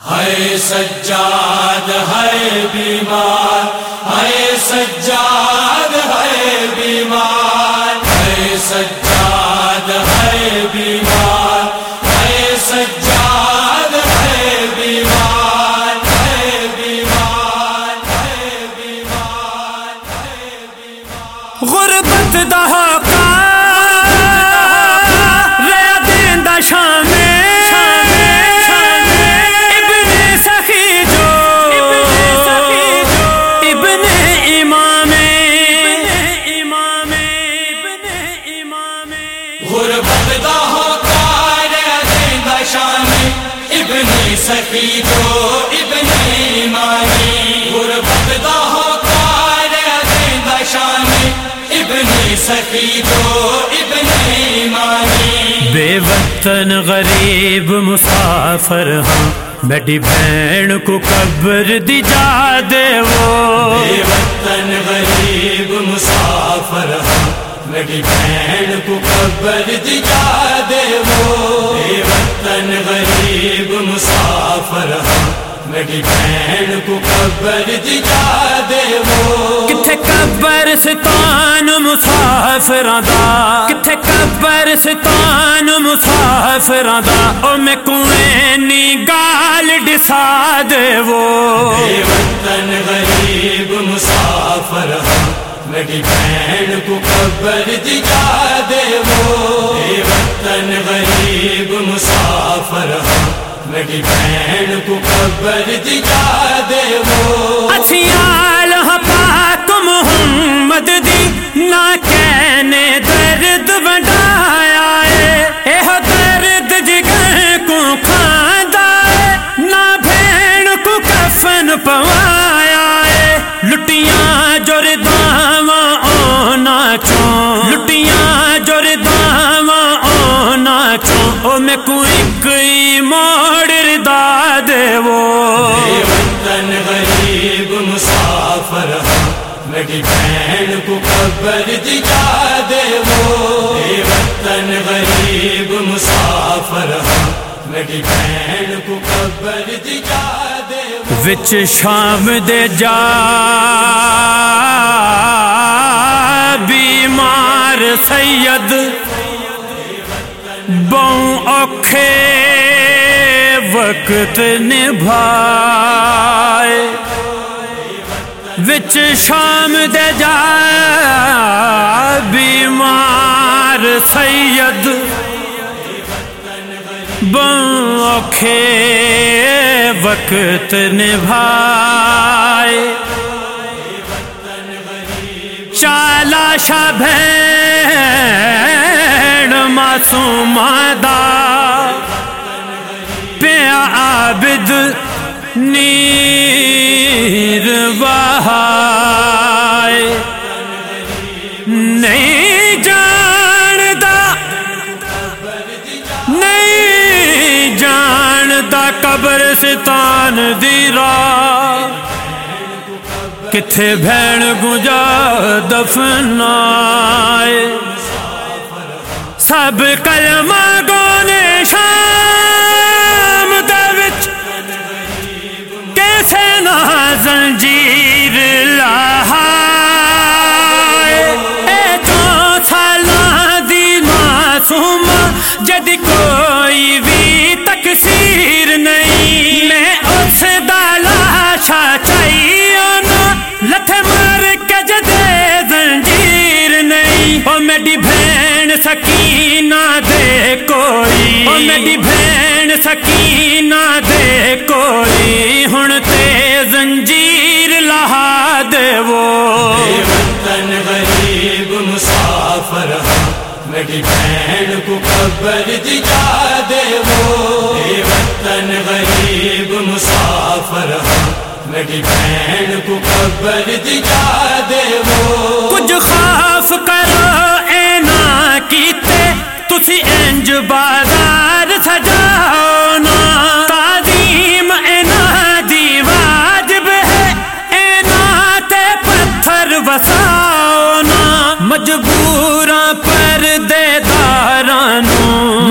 ہے سجاد ہے بیمار سخی جو ابن ایمانی غربت دا ہوتا رہتا شان ابن سخی جو ابن ایمانی بے وطن غریب مسافر ہاں بیٹی بہن کو قبر دی جا دے وہ۔ بے وطن غریب میری بہن کو قبر دکھا دے وہ وطن غریب مسافر میری بہن کو قبر دکھا دے وہ کتھے قبر ستان مسافراں دا؟ کتھے قبر ستان مسافراں دا؟ او میں کوئے نی گال ڈسا دے وہ بے وطن غریب مسافر ہاں میری بہن کو قبر دکھا دے وہ۔ اے وطن غریب مسافر ہاں میری بہن کو قبر دکھا دے وہ۔ او میں کوئی کوئی موڑ ردا دے وہ۔ وطن غریب مسافر میری بہن کو قبر دکھا دے وہ۔ وطن غریب مسافر میری بہن کو قبر دکھا دے وچ شام دے جا بیمار سید۔ بوں اوکھے وقت نبھائے۔ وچ شام دے جا بیمار سید۔ بوکھے وقت نبھائے۔ چالا شا بھین معصوم دا پیا عابد نیر بہائے نہیں جاندا نہیں جاندا قبر ستان دی راہ۔ کتھے بھین گجا دفنائے۔ سب کلمہ گونے شام دوچ کیسے نہ زنجیر لہائے؟ اے تو سالاں دی معصوم جد کوئی دے کوئی۔ او میری بہن سکینہ دے کوئی۔ ہن تے زنجیر لہا دے وہ۔ وطن غریب مسافر میری بہن کو قبر دکھا دے وہ۔ وطن غریب مسافر میری بہن کو قبر دکھا دے وہ۔ کچھ خاف کرو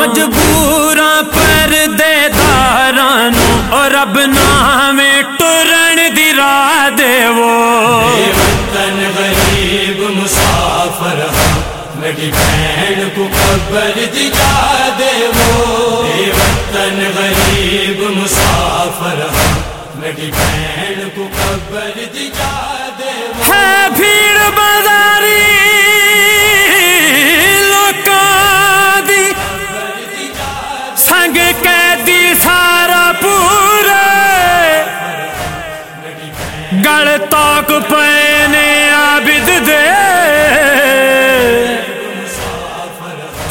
مجبوراں پر دے دارانو اور رب نام ٹرن دی دے وہ وطن غریب مسافر، میری بہن کو قبر دی دے وہ وطن غریب مسافر، میری بہن کو قبر گل تاک پے نے عابد دے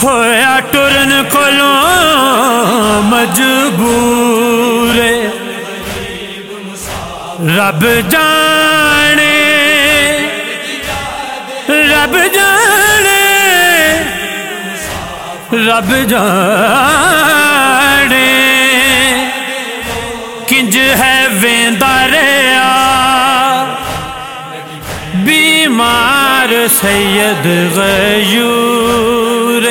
ہویا ٹرن کولوں مجبور رب جانے رب جانے رب جانے سید غیور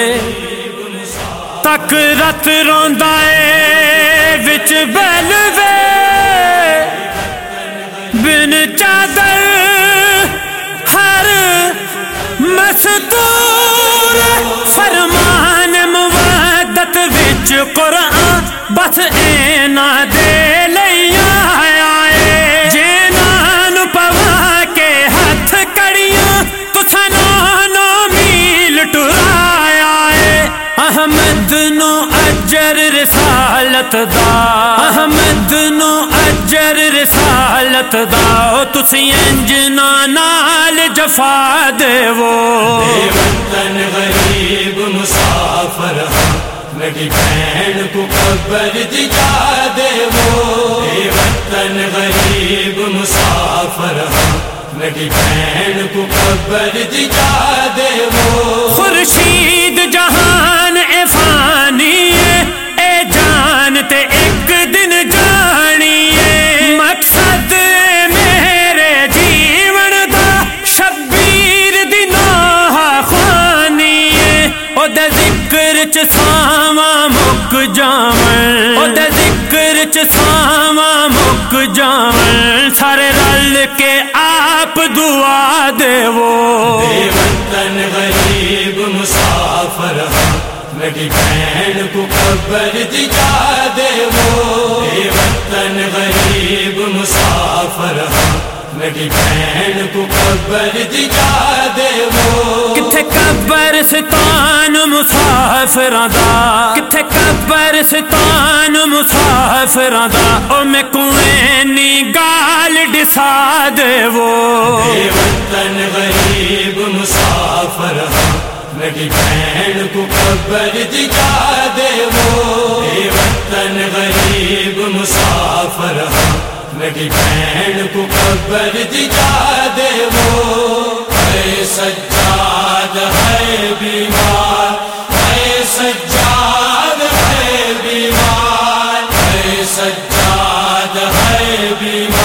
تک رت روندا اے وچ بیلوے بن چادر ہر مستور فرمان موادت وچ قرآن بس اینا دے۔ رسالت دا۔ احمد نو اجر رسالت دا۔ او تسی انجنا نال جفا دے وہ وطن غریب مسافر میری بہن کو قبر دی جا دے وہ وطن غریب مسافر میری بہن کو قبر دی جا دے ذکر چ ساواں مک جاون او دے ذکر چ ساواں مک جاون سارے رل کے آپ دعا دے وہ وطن غریب مسافر میری بہن کو قبر دی جا دے وہ وطن غریب مسافر میری بہن کو قبر دی جا دے وہ۔ کتھے قبرستان مسافراں دا؟ کتھے قبرستان مسافراں دا؟ او میں کوئنی گال ڈسا دے وہ۔ وطن غریب مسافر میری بہن کو قبر دی جا دے وہ۔ وطن غریب مسافر میری بہن کو قبر دجا دے وہ اے سجاد ہے بیمار۔ اے سجاد ہے بیمار۔ اے سجاد ہے بیمار۔